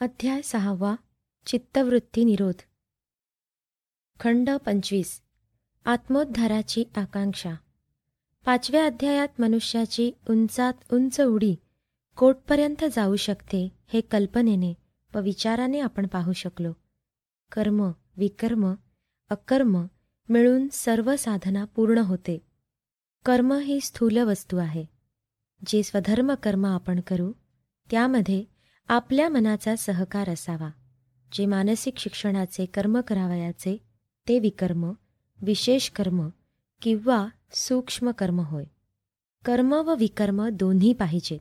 अध्याय सहावा चित्तवृत्ती निरोध. खंड पंचवीस आत्मोद्धाराची आकांक्षा. पाचव्या अध्यायात मनुष्याची उंचात उंच उडी कोटपर्यंत जाऊ शकते हे कल्पनेने व विचाराने आपण पाहू शकलो. कर्म विकर्म अकर्म मिळून सर्व साधना पूर्ण होते. कर्म ही स्थूल वस्तू आहे. जे स्वधर्म कर्म आपण करू त्यामध्ये आपल्या मनाचा सहकार असावा. जे मानसिक शिक्षणाचे कर्म करावयाचे ते विकर्म विशेष कर्म किंवा सूक्ष्म कर्म होय. कर्म व विकर्म दोन्ही पाहिजेत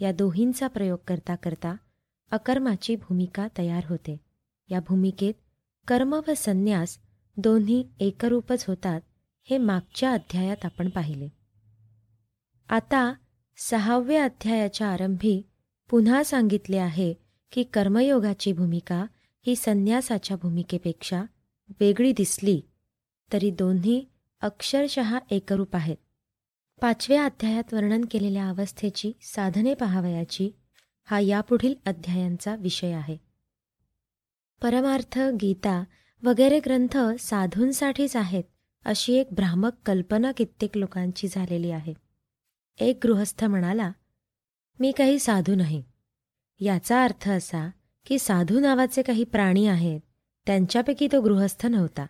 या दोहींचा प्रयोग करता करता अकर्माची भूमिका तयार होते. या भूमिकेत कर्म व संन्यास दोन्ही एकरूपच होतात हे मागच्या अध्यायात आपण पाहिले. आता सहाव्या अध्यायाच्या आरंभी पुन्हा सांगितले आहे की कर्मयोगाची भूमिका ही संन्यासाच्या भूमिकेपेक्षा वेगळी दिसली तरी दोन्ही अक्षरशः एकरूप आहेत. पाचव्या अध्यायात वर्णन केलेल्या अवस्थेची साधने पहावयाची हा यापुढील अध्यायांचा विषय आहे. परमार्थ गीता वगैरे ग्रंथ साधूंसाठीच आहेत अशी एक भ्रामक कल्पना कित्येक लोकांची झालेली आहे. एक गृहस्थ म्हणाला मी काही साधू नाही. याचा अर्थ असा की साधू नावाचे काही प्राणी आहेत त्यांच्यापैकी तो गृहस्थ नव्हता.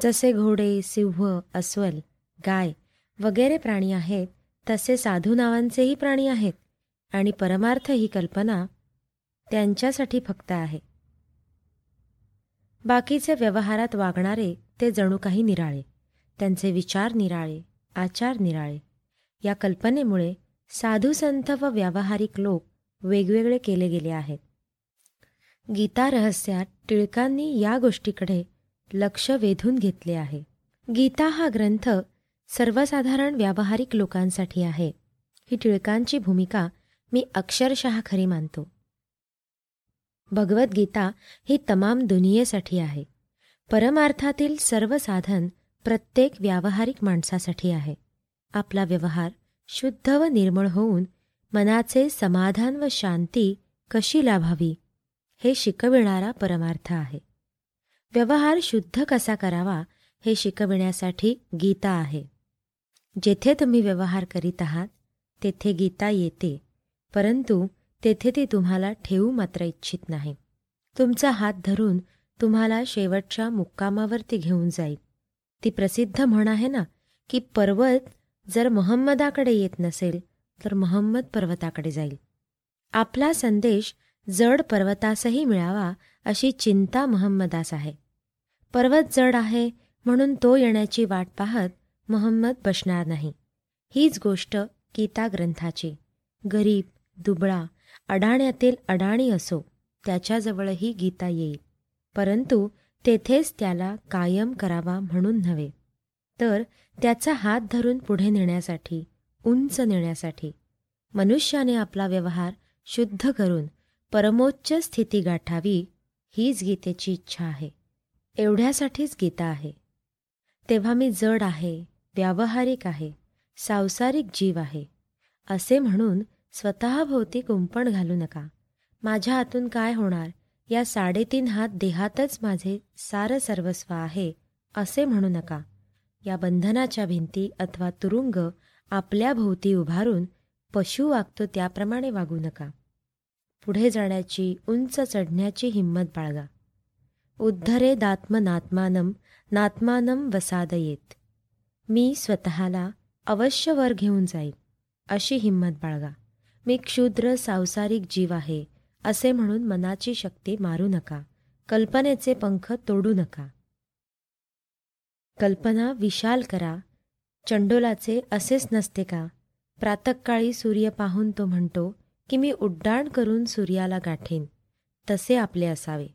जसे घोडे सिंह अस्वल गाय वगैरे प्राणी आहेत तसे साधू नावांचेही प्राणी आहेत आणि परमार्थ ही कल्पना त्यांच्यासाठी फक्त आहे. बाकीचे व्यवहारात वागणारे ते जणू काही निराळे. त्यांचे विचार निराळे आचार निराळे. या कल्पनेमुळे साधू संत व व्यावहारिक लोक वेगवेगळे केले गेले आहेत. गीता रहस्यात टिळकांनी या गोष्टीकडे लक्ष वेधून घेतले आहे. गीता हा ग्रंथ सर्वसाधारण व्यावहारिक लोकांसाठी आहे. ही टिळकांची भूमिका मी अक्षरशः खरी मानतो. भगवद्गीता ही तमाम दुनियेसाठी आहे. परमार्थातील सर्व साधन प्रत्येक व्यावहारिक माणसासाठी आहे. आपला व्यवहार शुद्ध व निर्मळ होऊन मनाचे समाधान व शांती कशी लाभावी हे शिकविणारा परमार्थ आहे. व्यवहार शुद्ध कसा करावा हे शिकविण्यासाठी गीता आहे. जेथे तुम्ही व्यवहार करीत आहात तेथे गीता येते परंतु तेथे ती तुम्हाला ठेवू मात्र इच्छित नाही. तुमचा हात धरून तुम्हाला शेवटच्या मुक्कामावरती घेऊन जाईल. ती प्रसिद्ध म्हण आहे ना की पर्वत जर मोहम्मदाकडे येत नसेल तर मोहम्मद पर्वताकडे जाईल. आपला संदेश जड पर्वतासही मिळावा अशी चिंता मोहम्मदास आहे. पर्वत जड आहे म्हणून तो येण्याची वाट पाहत मोहम्मद बसणार नाही. हीच गोष्ट गीता ग्रंथाची. गरीब दुबळा अडाण्यातील अडाणी असो त्याच्याजवळही गीता येईल. परंतु तेथेच त्याला कायम करावा म्हणून नव्हे. तर त्याचा हात धरून पुढे नेण्यासाठी उंच नेण्यासाठी. मनुष्याने आपला व्यवहार शुद्ध करून परमोच्च स्थिती गाठावी हीच गीतेची इच्छा आहे. एवढ्यासाठीच गीता आहे. तेव्हा मी जड आहे व्यावहारिक आहे सांसारिक जीव आहे. असे म्हणून स्वतःभोवती कुंपण घालू नका. माझ्या हातून काय होणार? या साडेतीन हात देहातच माझे सार सर्वस्व आहे असे म्हणू नका. या बंधनाच्या भिंती अथवा तुरुंग आपल्या भोवती उभारून पशु वागतो त्याप्रमाणे वागू नका. पुढे जाण्याची उंच चढण्याची हिंमत बाळगा. उद्धरे दात्म नात्मानम वसाद येत मी स्वतःला अवश्य वर घेऊन जाईन अशी हिंमत बाळगा. मी क्षुद्र सांसारिक जीव आहे असे म्हणून मनाची शक्ती मारू नका. कल्पनेचे पंख तोडू नका. कल्पना विशाल करा. चंडोलाचे असेच नसते का? प्रातकाळी सूर्य पाहून तो म्हणतो की मी उड्डाण करून सूर्याला गाठेन. तसे आपले असावे.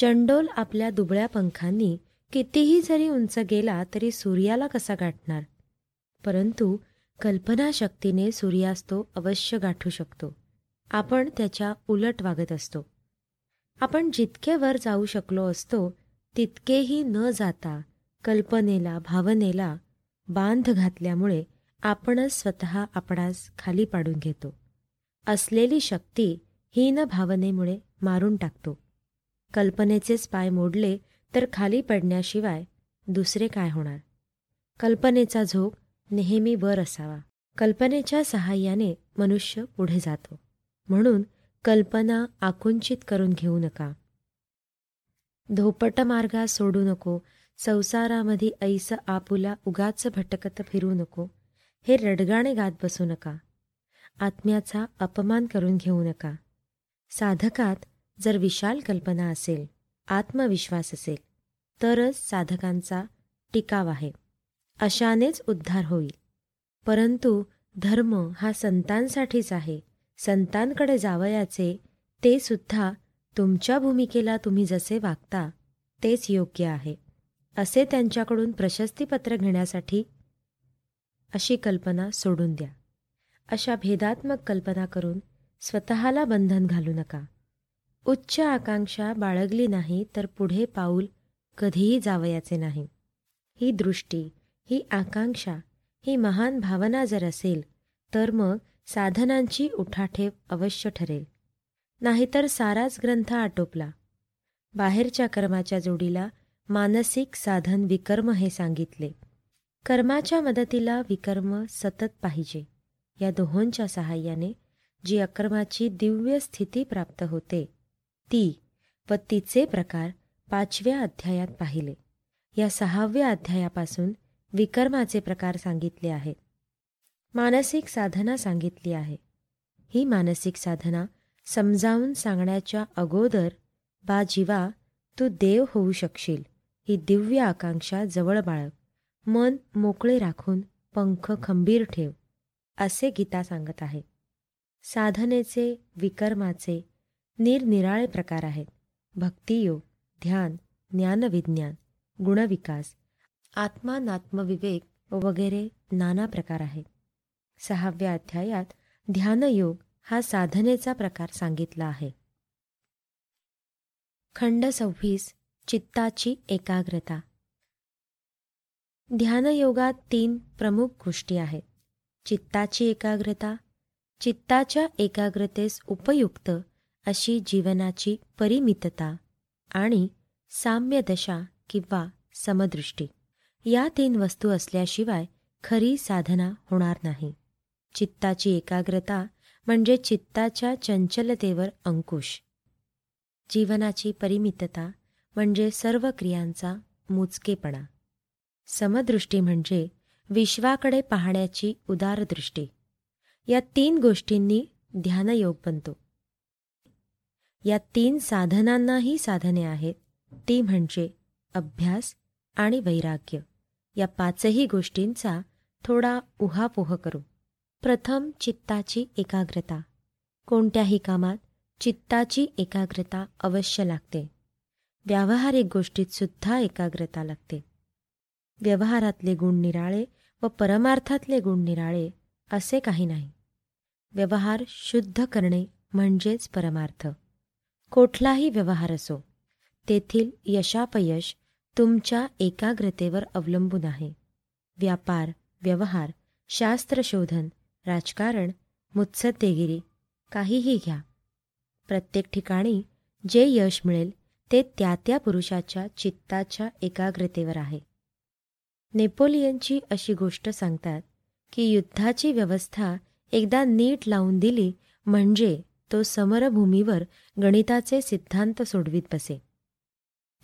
चंडोल आपल्या दुबळ्या पंखांनी कितीही जरी उंच गेला तरी सूर्याला कसा गाठणार? परंतु कल्पनाशक्तीने सूर्यास्तो अवश्य गाठू शकतो. आपण त्याच्या उलट वागत असतो. आपण जितके वर जाऊ शकलो असतो तितकेही न जाता कल्पनेला भावनेला बांध घातल्यामुळे आपणच स्वतः आपणास खाली पाडून घेतो. असलेली शक्ती हीन भावनेमुळे मारून टाकतो. कल्पनेचेच पाय मोडले तर खाली पडण्याशिवाय दुसरे काय होणार? कल्पनेचा झोक नेहमी वर असावा. कल्पनेच्या सहाय्याने मनुष्य पुढे जातो. म्हणून कल्पना आकुंचित करून घेऊ नका. धोपट मार्गा सोडू नको संसारामध्ये ऐस आपुला उगाच भटकत फिरू नको. हे रडगाणे गात बसू नका. आत्म्याचा अपमान करून घेऊ नका. साधकात जर विशाल कल्पना असेल आत्मविश्वास असेल तरच साधकांचा टिकाव आहे. अशानेच उद्धार होईल. परंतु धर्म हा संतांसाठीच आहे. संतांकडे जावयाचे ते सुद्धा तुमच्या भूमिकेला तुम्ही जसे वागता तेच योग्य आहे. असे त्यांच्याकडून प्रशस्तीपत्र घेण्यासाठी अशी कल्पना सोडून द्या. अशा भेदात्मक कल्पना करून स्वतःला बंधन घालू नका. उच्च आकांक्षा बाळगली नाही तर पुढे पाऊल कधीही जावयाचे नाही. ही दृष्टी ही आकांक्षा ही महान भावना जर असेल तर मग साधनांची उठाठेव अवश्य ठरेल. नाहीतर साराच ग्रंथ आटोपला. बाहेरच्या कर्माच्या जोडीला मानसिक साधन विकर्म हे सांगितले. कर्माच्या मदतीला विकर्म सतत पाहिजे. या दोहोंच्या सहाय्याने जी अकर्माची दिव्य स्थिती प्राप्त होते ती व तिचे प्रकार पाचव्या अध्यायात पाहिले. या सहाव्या अध्यायापासून विकर्माचे प्रकार सांगितले आहेत. मानसिक साधना सांगितली आहे. ही मानसिक साधना समजावून सांगण्याच्या अगोदर बा जीवा तू देव होऊ शकशील. ही दिव्य आकांक्षा जवळ बाळग. मन मोकळे राखून पंख खंबीर ठेव असे गीता सांगत आहे. साधनेचे विकर्माचे निरनिराळे प्रकार आहेत. भक्तियोग ध्यान ज्ञानविज्ञान गुणविकास आत्मानात्मविवेक वगैरे नाना प्रकार आहेत. सहाव्या अध्यायात ध्यानयोग हा साधनेचा प्रकार सांगितला आहे. खंड सव्वीस चित्ताची एकाग्रता. ध्यानयोगात तीन प्रमुख गोष्टी आहेत. चित्ताची एकाग्रता चित्ताच्या एकाग्रतेस उपयुक्त अशी जीवनाची परिमितता आणि साम्यदशा किंवा समदृष्टी. या तीन वस्तू असल्याशिवाय खरी साधना होणार नाही. चित्ताची एकाग्रता म्हणजे चित्ताच्या चंचलतेवर अंकुश. जीवनाची परिमितता म्हणजे सर्व क्रियांचा मोजकेपणा. समदृष्टी म्हणजे विश्वाकडे पाहण्याची उदारदृष्टी या तीन गोष्टींनी ध्यानयोग बनतो. या तीन साधनांनाही साधने आहेत. ती म्हणजे अभ्यास आणि वैराग्य. या पाचही गोष्टींचा थोडा उहापोह करू. प्रथम चित्ताची एकाग्रता. कोणत्याही कामात चित्ताची एकाग्रता अवश्य लागते. व्यावहारिक गोष्टीत सुद्धा एकाग्रता लागते. व्यवहारातले गुण निराळे व परमार्थातले गुण निराळे असे काही नाही. व्यवहार शुद्ध करणे म्हणजेच परमार्थ. कुठलाही व्यवहार असो तेथील यशापयश तुमच्या एकाग्रतेवर अवलंबून आहे. व्यापार व्यवहार शास्त्रशोधन राजकारण मुत्सद्देगिरी काहीही घ्या. प्रत्येक ठिकाणी जे यश मिळेल ते त्या त्या पुरुषाच्या चित्ताच्या एकाग्रतेवर आहे. नेपोलियनची अशी गोष्ट सांगतात की युद्धाची व्यवस्था एकदा नीट लावून दिली म्हणजे तो समरभूमीवर गणिताचे सिद्धांत सोडवीत बसे.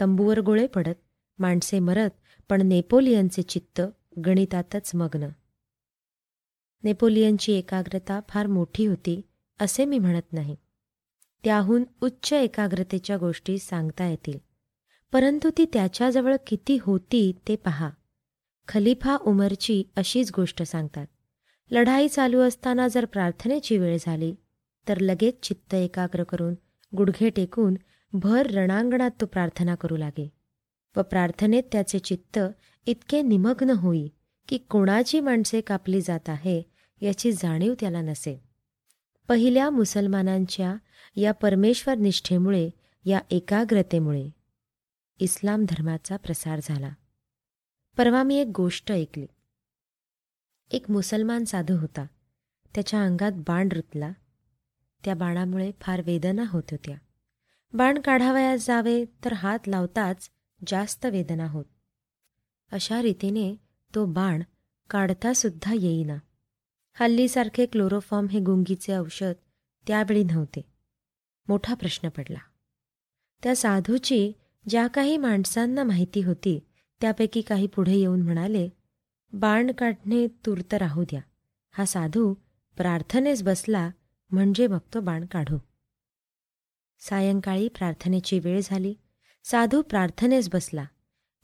तंबूवर गोळे पडत माणसे मरत पण नेपोलियनचे चित्त गणितातच मग्न. नेपोलियनची एकाग्रता फार मोठी होती असे मी म्हणत नाही. त्याहून उच्च एकाग्रतेच्या गोष्टी सांगता येतील. परंतु ती त्याच्याजवळ किती होती ते पहा. खलिफा उमरची अशीच गोष्ट सांगतात. लढाई चालू असताना जर प्रार्थनेची वेळ झाली तर लगेच चित्त एकाग्र करून गुडघे टेकून भर रणांगणात तो प्रार्थना करू लागे. व प्रार्थनेत त्याचे चित्त इतके निमग्न होई की कोणाची माणसे कापली जात आहे याची जाणीव त्याला नसे. पहिल्या मुसलमानांच्या या परमेश्वर निष्ठेमुळे या एकाग्रतेमुळे इस्लाम धर्माचा प्रसार झाला. परवा मी एक गोष्ट ऐकली. एक मुसलमान साधू होता. त्याच्या अंगात बाण रुतला. त्या बाणामुळे फार वेदना होत होत्या. बाण काढावयास जावे तर हात लावताच जास्त वेदना होत. अशा रीतीने तो बाण काढतासुद्धा येईना. हल्लीसारखे क्लोरोफॉर्म हे गुंगीचे औषध त्यावेळी नव्हते. मोठा प्रश्न पडला. त्या साधूची ज्या काही माणसांना माहिती होती त्यापैकी काही पुढे येऊन म्हणाले बाण काढणे तूर्त राहू द्या. हा साधू प्रार्थनेस बसला म्हणजे मग तो बाण काढू. सायंकाळी प्रार्थनेची वेळ झाली. साधू प्रार्थनेस बसला.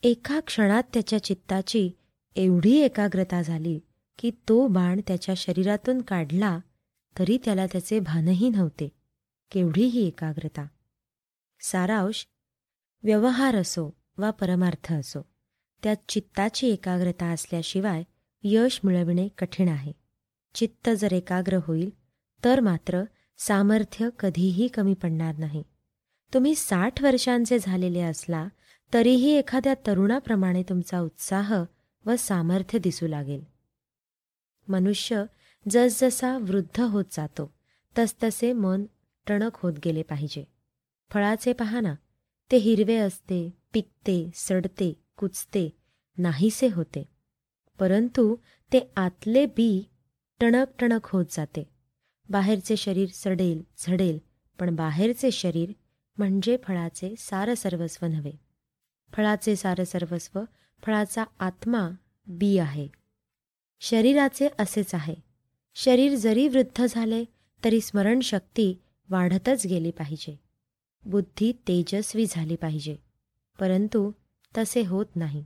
एका क्षणात त्याच्या चित्ताची एवढी एकाग्रता झाली की तो बाण त्याच्या शरीरातून काढला तरी त्याला त्याचे भानही नव्हते. केवढीही एकाग्रता. सारांश व्यवहार असो वा परमार्थ असो त्यात चित्ताची एकाग्रता असल्याशिवाय यश मिळविणे कठीण आहे. चित्त जर एकाग्र होईल तर मात्र सामर्थ्य कधीही कमी पडणार नाही. तुम्ही साठ वर्षांचे झालेले असला तरीही एखाद्या तरुणाप्रमाणे तुमचा उत्साह व सामर्थ्य दिसू लागेल. मनुष्य जसजसा वृद्ध होत जातो तसतसे मन टणक होत गेले पाहिजे. फळाचे पहा ते हिरवे असते पिकते सडते कुचते नाहीसे होते. परंतु ते आतले बी टणक टणक होत जाते. बाहेरचे शरीर सडेल झडेल पण बाहेरचे शरीर म्हणजे फळाचे सारसर्वस्व नव्हे. फळाचे सारसर्वस्व फळाचा आत्मा बी आहे. शरीराचे असेच आहे. शरीर जरी वृद्ध झाले तरी स्मरणशक्ती वाढतच गेली पाहिजे. बुद्धी तेजस्वी झाली पाहिजे. परंतु तसे होत नाही.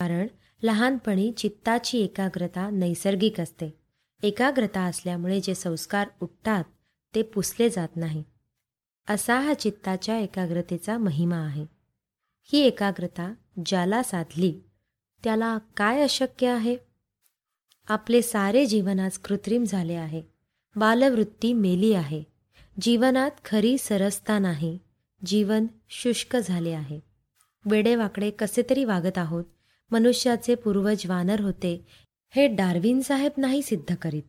कारण लहानपणी चित्ताची एकाग्रता नैसर्गिक असते. एकाग्रता असल्यामुळे जे संस्कार उठतात ते पुसले जात नाही. असा हा चित्ताच्या एकाग्रतेचा महिमा आहे. ही एकाग्रता ज्याला साधली त्याला काय अशक्य आहे? आपले सारे जीवन आज कृत्रिम झाले आहे. बालवृत्ती मेली आहे. जीवनात खरी सरसता नाही. जीवन शुष्क झाले आहे. वेडेवाकडे कसे तरी वागत आहोत. मनुष्याचे पूर्वज वानर होते. हे डार्विन साहेब नाही सिद्ध करीत.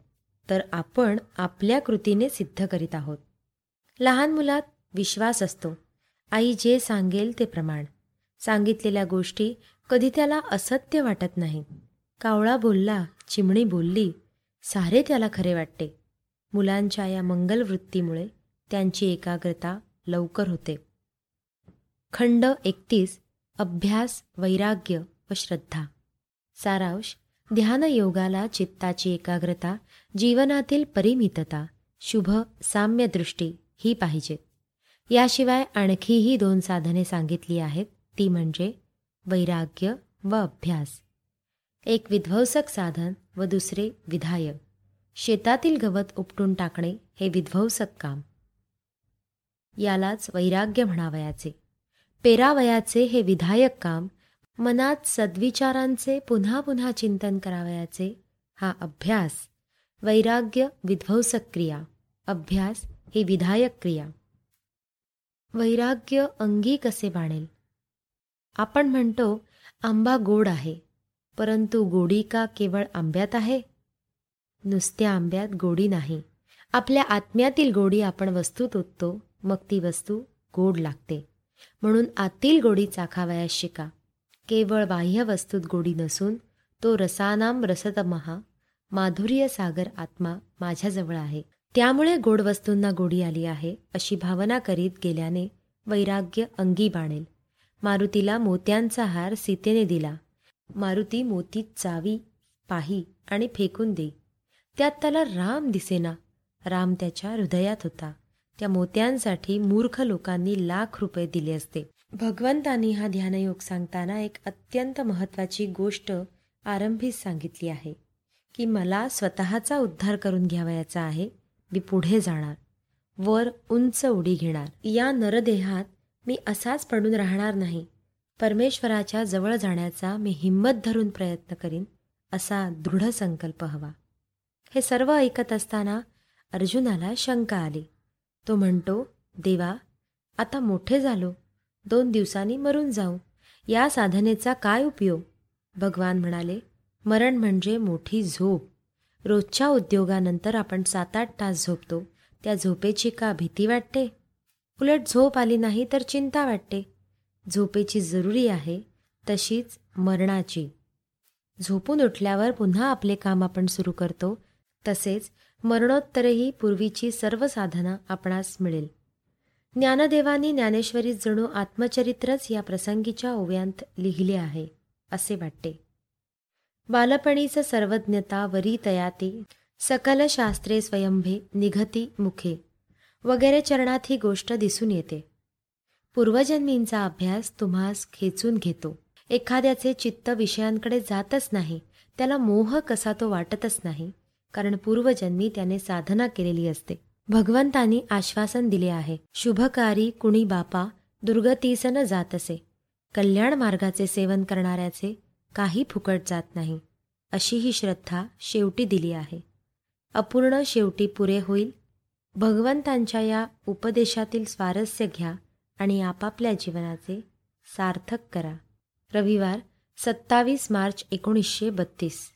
तर आपण आपल्या कृतीने सिद्ध करीत आहोत. लहान मुलात विश्वास असतो. आई जे सांगेल ते प्रमाण. सांगितलेल्या गोष्टी कधी त्याला असत्य वाटत नाही. कावळा बोलला चिमणी बोलली सारे त्याला खरे वाटते. मुलांच्या या मंगलवृत्तीमुळे त्यांची एकाग्रता लवकर होते. खंड एकतीस अभ्यास वैराग्य व श्रद्धा. सारांश ध्यानयोगाला चित्ताची एकाग्रता जीवनातील परिमितता शुभ साम्यदृष्टी ही पाहिजे याशिवाय आणखीही दोन साधने सांगितली आहेत ती म्हणजे वैराग्य व अभ्यास. एक विध्वंसक साधन व दुसरे विधायक. शेतातील गवत उपटून टाकणे हे विध्वंसक काम. यालाच वैराग्य म्हणावयाचे. पेरावयाचे हे विधायक काम मनात सद्विचारांचे पुन्हा पुन्हा चिंतन करावयाचे हा अभ्यास. वैराग्य विध्वंसक क्रिया. अभ्यास ही विधायक क्रिया. वैराग्य अंगी कसे बाणेल? आपण म्हणतो आंबा गोड आहे. परंतु गोडी का केवळ आंब्यात आहे? नुसत्या आंब्यात गोडी नाही. आपल्या आत्म्यातील गोडी आपण वस्तूत ओततो मग ती वस्तू गोड लागते. म्हणून आतील गोडी चाखावयास शिका. केवळ बाह्य वस्तूत गोडी नसून तो रसानाम रसतमहा माधुर्य सागर आत्मा माझ्याजवळ आहे. त्यामुळे गोड वस्तूंना गोडी आली आहे अशी भावना करीत गेल्याने वैराग्य अंगी बाणेल. मारुतीला मोत्यांचा हार सीतेने दिला. मारुती मोतीत चावी पाही आणि फेकून दे. त्यात त्याला राम दिसेना. राम त्याच्या हृदयात होता. त्या मोत्यांसाठी मूर्ख लोकांनी लाख रुपये दिले असते. भगवंतांनी हा ध्यानयोग सांगताना एक अत्यंत महत्त्वाची गोष्ट आरंभीच सांगितली आहे की मला स्वतःचा उद्धार करून घ्यावयाचा आहे मी पुढे जाणार. वर उंच उडी घेणार. या नरदेहात मी असाच पडून राहणार नाही. परमेश्वराच्या जवळ जाण्याचा मी हिंमत धरून प्रयत्न करीन असा दृढ संकल्प हवा. हे सर्व ऐकत असताना अर्जुनाला शंका आली. तो म्हणतो देवा आता मोठे झालो. दोन दिवसांनी मरून जाऊ. या साधनेचा काय उपयोग? भगवान म्हणाले मरण म्हणजे मोठी झोप. रोजच्या उद्योगानंतर आपण सात आठ तास झोपतो. त्या झोपेची का भीती वाटते? उलट झोप आली नाही तर चिंता वाटते. झोपेची जरुरी आहे तशीच मरणाची. झोपून उठल्यावर पुन्हा आपले काम आपण सुरू करतो तसेच मरणोत्तरही पूर्वीची सर्व साधना आपणास मिळेल. ज्ञानदेवानी ज्ञानेश्वरीच जणू आत्मचरित्रच या प्रसंगीच्या ओव्यांत लिहिले आहे असे वाटते. बालपणीच सर्वज्ञता वरी तयाती सकल शास्त्रे स्वयंभे निघती मुखे वगैरे चरणात ही गोष्ट दिसून येते. पूर्वजन्मींचा अभ्यास तुम्हास खेचून घेतो. एखाद्याचे चित्त विषयांकडे जातच नाही त्याला मोह कसा तो वाटतच नाही कारण पूर्वजन्मी त्याने साधना केलेली असते. भगवंतांनी आश्वासन दिले आहे शुभकारी कुणी बापा दुर्गतीसन जात असे कल्याण मार्गाचे सेवन करणाऱ्याचे काही फुकट जात नाही. अशी ही श्रद्धा शेवटी दिली आहे. अपूर्ण शेवटी पुरे होईल. भगवंतांच्या या उपदेशातील स्वारस्य घ्या आणि आपापल्या जीवनाचे सार्थक करा. रविवार सत्तावीस मार्च एकोणीसशे बत्तीस.